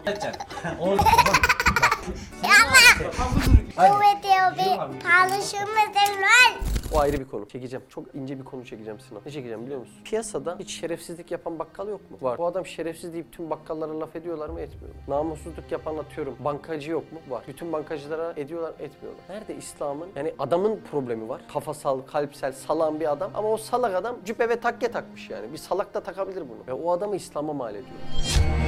Onu Bu video bir paylaşımımızın var. O ayrı bir konu. Çekeceğim. Çok ince bir konu çekeceğim Sinan. Ne çekeceğim biliyor musun? Piyasada hiç şerefsizlik yapan bakkal yok mu? Var. Bu adam şerefsiz deyip tüm bakkallara laf ediyorlar mı? Etmiyorlar. Namussuzluk yapan atıyorum. Bankacı yok mu? Var. Bütün bankacılara ediyorlar etmiyorlar. Nerede İslam'ın? Yani adamın problemi var. Kafasal, kalpsel, salan bir adam. Ama o salak adam cübbe ve takke takmış yani. Bir salak da takabilir bunu. Ve o adamı İslam'a mal ediyor.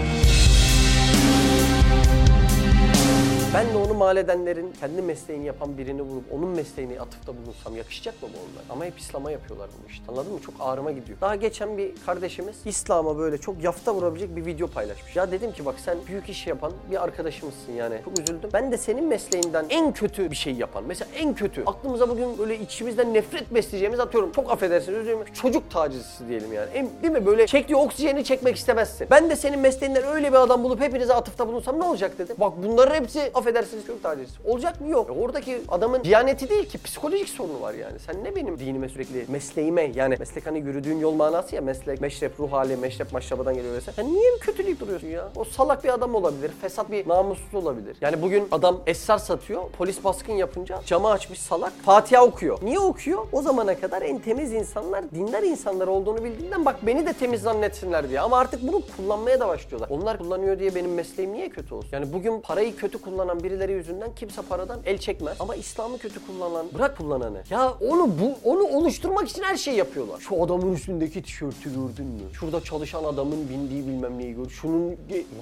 Ben de onu mal edenlerin kendi mesleğini yapan birini vurup onun mesleğini atıfta bulunsam yakışacak mı bu onlar? Ama hep İslam'a yapıyorlar bunu işte. Anladın mı? Çok ağrıma gidiyor. Daha geçen bir kardeşimiz İslam'a böyle çok yafta vurabilecek bir video paylaşmış. Ya dedim ki bak sen büyük iş yapan bir arkadaşımızsın yani. Çok üzüldüm. Ben de senin mesleğinden en kötü bir şey yapan. Mesela en kötü. Aklımıza bugün böyle içimizden nefret besleyeceğimiz atıyorum. Çok affedersiniz özür. Çocuk tacizcisi diyelim yani. En, değil mi? Böyle çektiği oksijeni çekmek istemezsin. Ben de senin mesleğinden öyle bir adam bulup hepinize atıfta bulunsam ne olacak dedim. Bak bunların hepsi affedersiniz çocuk tacizcisi. Olacak mı? Yok. E oradaki adamın diyaneti değil ki psikolojik sorunu var yani. Sen ne benim dinime sürekli mesleğime yani meslek hani yürüdüğün yol manası ya meslek, meşrep, ruh hali, meşrep, maşrabadan geliyor vesaire. Sen niye kötüleyip duruyorsun ya? O salak bir adam olabilir, fesat bir namussuz olabilir. Yani bugün adam esrar satıyor, polis baskın yapınca camı açmış salak, Fatiha okuyor. Niye okuyor? O zamana kadar en temiz insanlar, dindar insanlar olduğunu bildiğinden bak beni de temiz zannetsinler diye. Ama artık bunu kullanmaya da başlıyorlar. Onlar kullanıyor diye benim mesleğim niye kötü olsun? Yani bugün parayı kötü kullanan birileri yüzünden kimse paradan el çekmez. Ama İslam'ı kötü kullanan, bırak kullananı. Ya onu bu onu oluşturmak için her şey yapıyorlar. Şu adamın üstündeki tişörtü gördün mü? Şurada çalışan adamın bindiği bilmem neyi gör. Şunun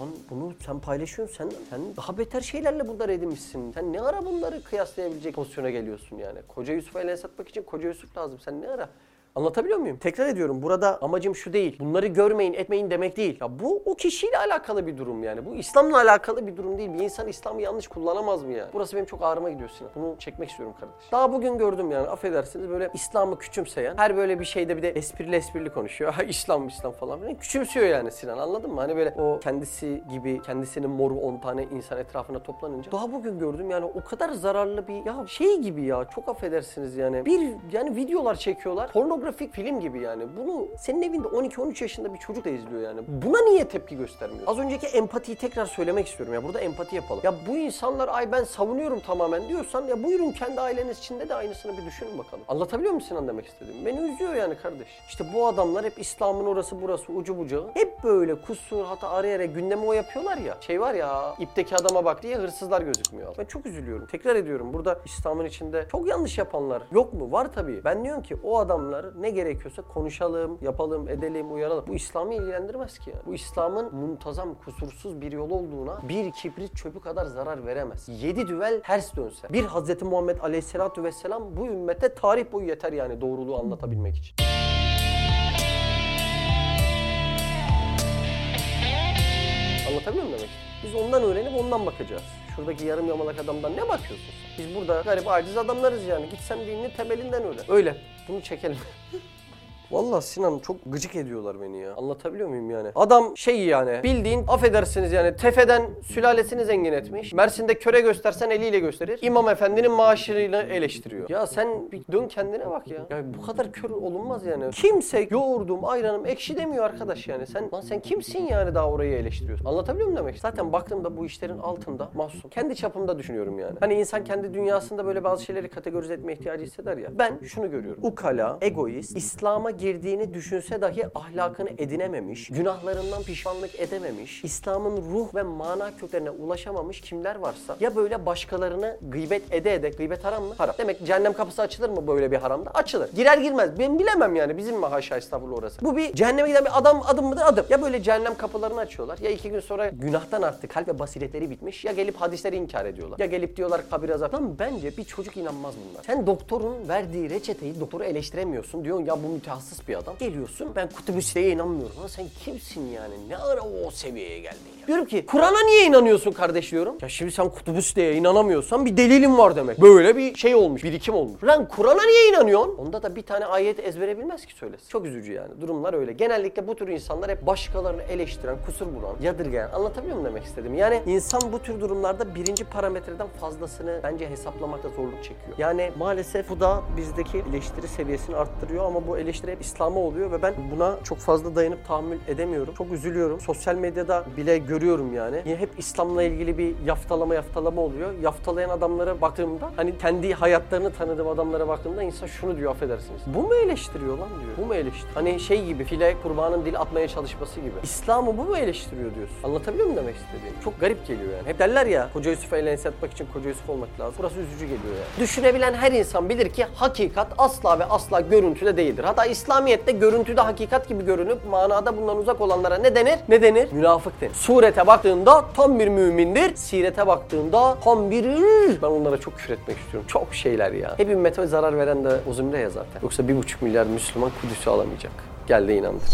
lan bunu sen paylaşıyorsun. Sen sen daha beter şeylerle burada edinmişsin. Sen ne ara bunları kıyaslayabilecek pozisyona geliyorsun yani? Koca Yusuf'a el satmak için koca Yusuf lazım. Sen ne ara? Anlatabiliyor muyum? Tekrar ediyorum. Burada amacım şu değil. Bunları görmeyin, etmeyin demek değil. Ya bu o kişiyle alakalı bir durum yani. Bu İslam'la alakalı bir durum değil. Bir insan İslam'ı yanlış kullanamaz mı yani? Burası benim çok ağrıma gidiyor Sinan. Bunu çekmek istiyorum kardeş. Daha bugün gördüm yani affedersiniz böyle İslam'ı küçümseyen, her böyle bir şeyde bir de esprili esprili konuşuyor. Ha İslam İslam falan. Yani küçümsüyor yani Sinan anladın mı? Hani böyle o kendisi gibi kendisinin moru 10 tane insan etrafına toplanınca. Daha bugün gördüm yani o kadar zararlı bir ya şey gibi ya çok affedersiniz yani. Bir yani videolar çekiyorlar. Pornografik film gibi yani. Bunu senin evinde 12-13 yaşında bir çocuk da izliyor yani. Buna niye tepki göstermiyor? Az önceki empatiyi tekrar söylemek istiyorum ya. Burada empati yapalım. Ya bu insanlar ay ben savunuyorum tamamen diyorsan ya buyurun kendi aileniz içinde de aynısını bir düşünün bakalım. Anlatabiliyor musun Sinan demek istediğimi? Beni üzüyor yani kardeş. İşte bu adamlar hep İslam'ın orası burası ucu bucağı. Hep böyle kusur hata arayarak gündeme o yapıyorlar ya. Şey var ya ipteki adama bak diye hırsızlar gözükmüyor. Ben çok üzülüyorum. Tekrar ediyorum burada İslam'ın içinde çok yanlış yapanlar yok mu? Var tabii. Ben diyorum ki o adamlar ne gerekiyorsa konuşalım, yapalım, edelim, uyaralım. Bu İslam'ı ilgilendirmez ki. Bu İslam'ın muntazam, kusursuz bir yol olduğuna bir kibrit çöpü kadar zarar veremez. Yedi düvel ters dönse. Bir Hz. Muhammed Aleyhisselatü Vesselam bu ümmete tarih boyu yeter yani doğruluğu anlatabilmek için. Anlatabiliyor muyum demek? Biz ondan öğrenip ondan bakacağız. Şuradaki yarım yamalak adamdan ne bakıyorsun sen? Biz burada garip aciz adamlarız yani. Git sen dinini temelinden öğren. Öyle. Bunu çekelim. Vallahi Sinan çok gıcık ediyorlar beni ya. Anlatabiliyor muyum yani? Adam şey yani bildiğin affedersiniz yani tefeden sülalesini zengin etmiş. Mersin'de köre göstersen eliyle gösterir. İmam efendinin maaşıyla eleştiriyor. Ya sen bir dön kendine bak ya. Ya bu kadar kör olunmaz yani. Kimse yoğurdum ayranım ekşi demiyor arkadaş yani. Sen lan sen kimsin yani daha orayı eleştiriyorsun? Anlatabiliyor muyum demek? Zaten baktığımda bu işlerin altında mahsum. Kendi çapımda düşünüyorum yani. Hani insan kendi dünyasında böyle bazı şeyleri kategorize etme ihtiyacı hisseder ya. Ben şunu görüyorum. Ukala, egoist, İslam'a girdiğini düşünse dahi ahlakını edinememiş, günahlarından pişmanlık edememiş, İslam'ın ruh ve mana köklerine ulaşamamış kimler varsa ya böyle başkalarını gıybet ede ede, gıybet haram mı? Haram. Demek cehennem kapısı açılır mı böyle bir haramda? Açılır. Girer girmez. Ben bilemem yani bizim mi haşa estağfurullah orası. Bu bir cehenneme giden bir adam adım mıdır? Adım. Ya böyle cehennem kapılarını açıyorlar ya iki gün sonra günahtan arttı kalp ve basiretleri bitmiş ya gelip hadisleri inkar ediyorlar. Ya gelip diyorlar kabir azap. Lan bence bir çocuk inanmaz bunlar. Sen doktorun verdiği reçeteyi doktoru eleştiremiyorsun. Diyorsun ya bu mütehassıs bir adam. Geliyorsun ben kutubu siteye inanmıyorum. Lan sen kimsin yani? Ne ara o seviyeye geldin ya? Diyorum ki Kur'an'a niye inanıyorsun kardeş diyorum. Ya şimdi sen kutubu siteye inanamıyorsan bir delilin var demek. Böyle bir şey olmuş, birikim olmuş. Lan Kur'an'a niye inanıyorsun? Onda da bir tane ayet ezbere bilmez ki söylesin. Çok üzücü yani. Durumlar öyle. Genellikle bu tür insanlar hep başkalarını eleştiren, kusur bulan, yadırgayan. Anlatabiliyor muyum demek istedim? Yani insan bu tür durumlarda birinci parametreden fazlasını bence hesaplamakta zorluk çekiyor. Yani maalesef bu da bizdeki eleştiri seviyesini arttırıyor ama bu eleştiri hep İslam'a oluyor ve ben buna çok fazla dayanıp tahammül edemiyorum. Çok üzülüyorum. Sosyal medyada bile görüyorum yani. Yine hep İslam'la ilgili bir yaftalama yaftalama oluyor. Yaftalayan adamlara baktığımda hani kendi hayatlarını tanıdığım adamlara baktığımda insan şunu diyor affedersiniz. Bu mu eleştiriyor lan diyor. Bu mu eleştiriyor? Hani şey gibi file kurbanın dil atmaya çalışması gibi. İslam'ı bu mu eleştiriyor diyorsun. Anlatabiliyor muyum demek istediğimi? Çok garip geliyor yani. Hep derler ya Koca Yusuf'a el ense atmak için Koca Yusuf olmak lazım. Burası üzücü geliyor yani. Düşünebilen her insan bilir ki hakikat asla ve asla görüntüde değildir. Hatta İslamiyet'te görüntüde hakikat gibi görünüp manada bundan uzak olanlara ne denir? Ne denir? Münafık denir. Surete baktığında tam bir mümindir. Sirete baktığında tam bir... Ben onlara çok küfür etmek istiyorum. Çok şeyler ya. Hep ümmete zarar veren de o zümre ya zaten. Yoksa bir buçuk milyar Müslüman Kudüs'ü alamayacak. Gel de inandır.